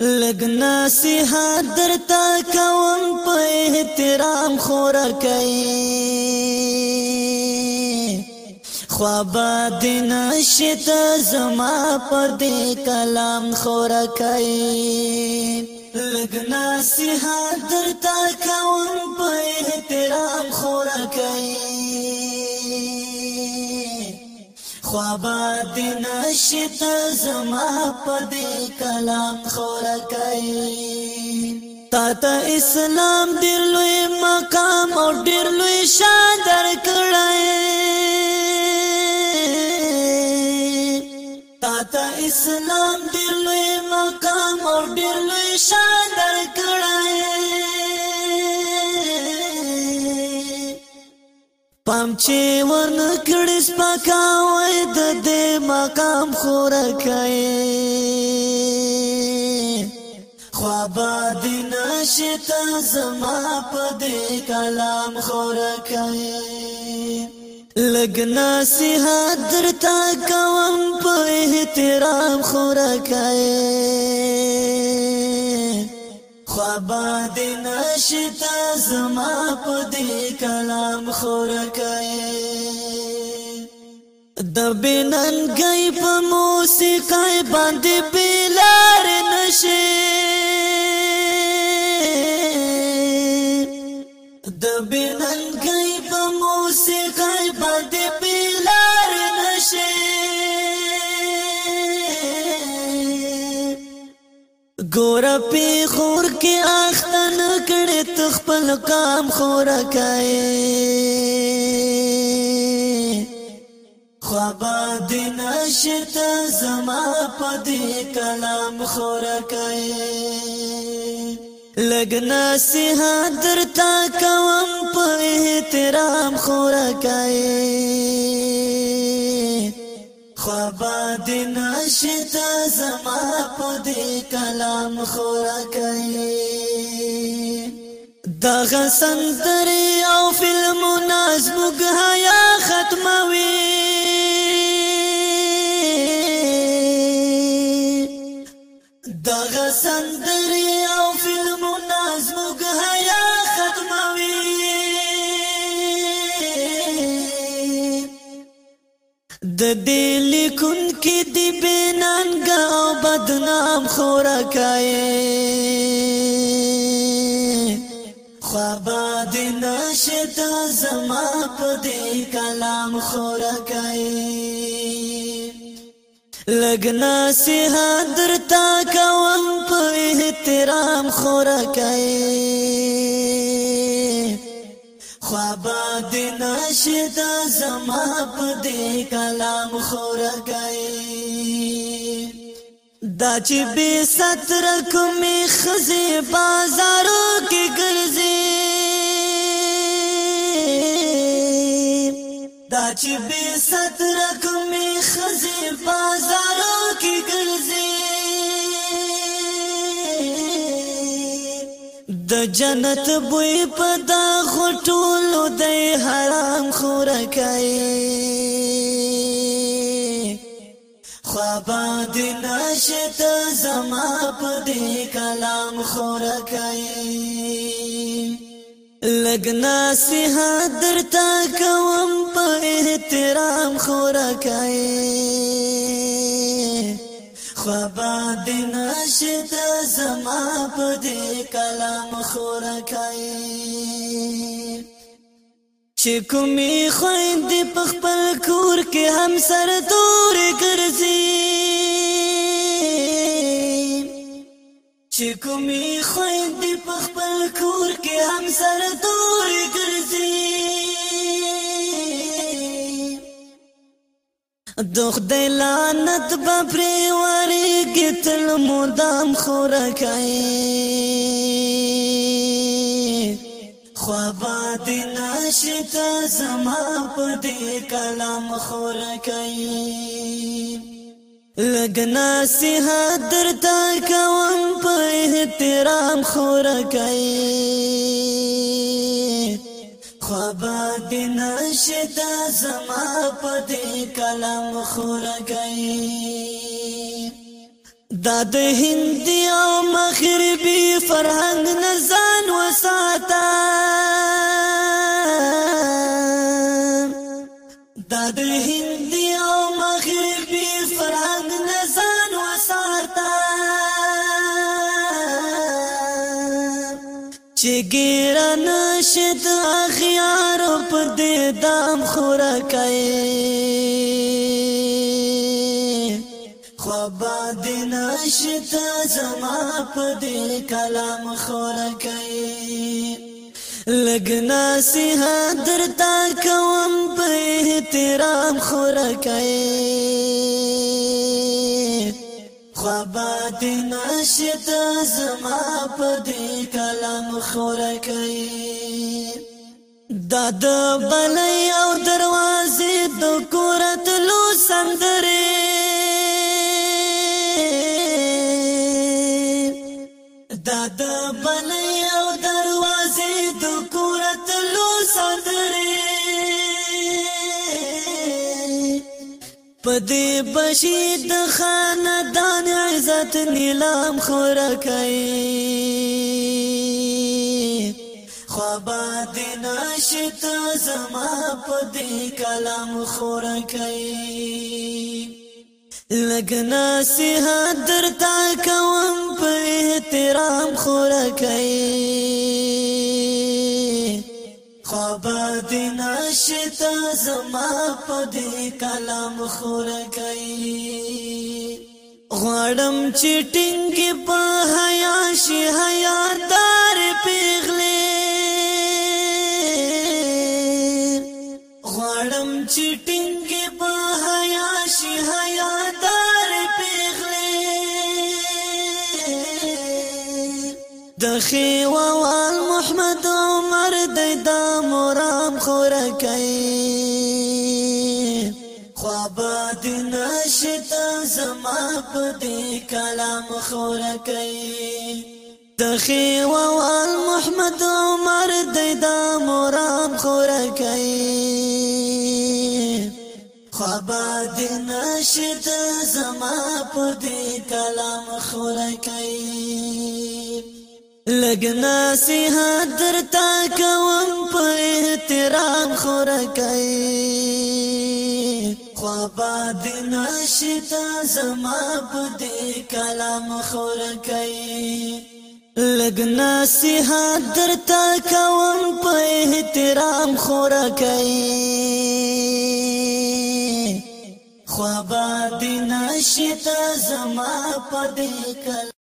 لګنا سیحات درتا کوم په احترام خورا کوي خوابا دین شت زما پر دې کلام خورا کوي لګنا سیحات درتا کوم په احترام خورا کوي خوابا دین شت زما په دې کلام خور کوي تا ته اسلام ډیر لوی مقام او ډیر لوی شان درکړای تا ته اسلام ډیر لوی مقام او ډیر لوی شان پام چې ون کړي سپکاوي د دې مقام خور کای خوابا دین شتا زما په دې کلام خور کای لګنا سي حضرت کوم په احترام خور کای خواب دی نشتا زما په دې کلام خور کای د بنن گئی په موسیقي باندې بلا ګور په خور کې اختن کړي تخپل کام خور کای خوابا دین شت زما په دې کلام خور کای لګنا سه درتا کوم په احترام خور کای خواباد نشتا زما په دې کلام خورا کوي دغه سندري او فلم نازمګ حیا ختموي دغه سندري او فلم نازمګ حیا د دې لیکون کې دی بنان او بدنام خورکای خوابا د نشد زما په دې کلام خورکای لګنا سه درتا کوم په احترام خورکای نشدا زما په دې کلام خور گئے دا چې به ستر کومې خزه بازارو کې ګرځي دا چې به ستر کومې خزه بازارو د جنت بوې پدا غټولو د حرام خورکای خواباد نشت زما په دې کلام خورکای لګنا سه درتا کوم په احترام خورکای خبا دین شد زما په دې کلام خور کای چې کومې خويند په خپل کور کې هم سر تور ګرځي چې کومې خويند په خپل کور کې هم سر تور ګرځي د خدای لعنت به پرې ورېږي تل مدام خورکای خوا به دې نشي ته زما په دې کلام خورکای لګ نصیحت درته کوم په احترام خورکای بنشدا زما په دې کلام خورګي دا د هنديام چې ګیره نشد اخیار په دې دام خورا کوي خوابا دین نشد زما په دې کلام خورا کوي لګنا سي حاضر تا کوم په احترام خورا کوي خوابات نشت زما په دې کلام خورکای دا د بلې او دروازې د کورت لو سندره دا د بلې پدې بشي د خاندان عزت نیلام خورکای خوابا د نشت زما پدې کلام خورکای لګنا سه درتا کوم په احترام خورکای خوابا د زما په دې کلام خور کوي غړم چټینګ په د خیوال محمد عمر د دامرام خورکای خوابات نشتا زما په دې کلام خورکای د خیوال محمد عمر د دامرام خورکای خوابات نشتا زما په دې کلام خورکای لګنا سیه درتا کوم په احترام خورکای خوابا د نشتا زما په دې کلام خورکای لګنا سیه درتا کوم په احترام خورکای خوابا د نشتا زما په دې کلام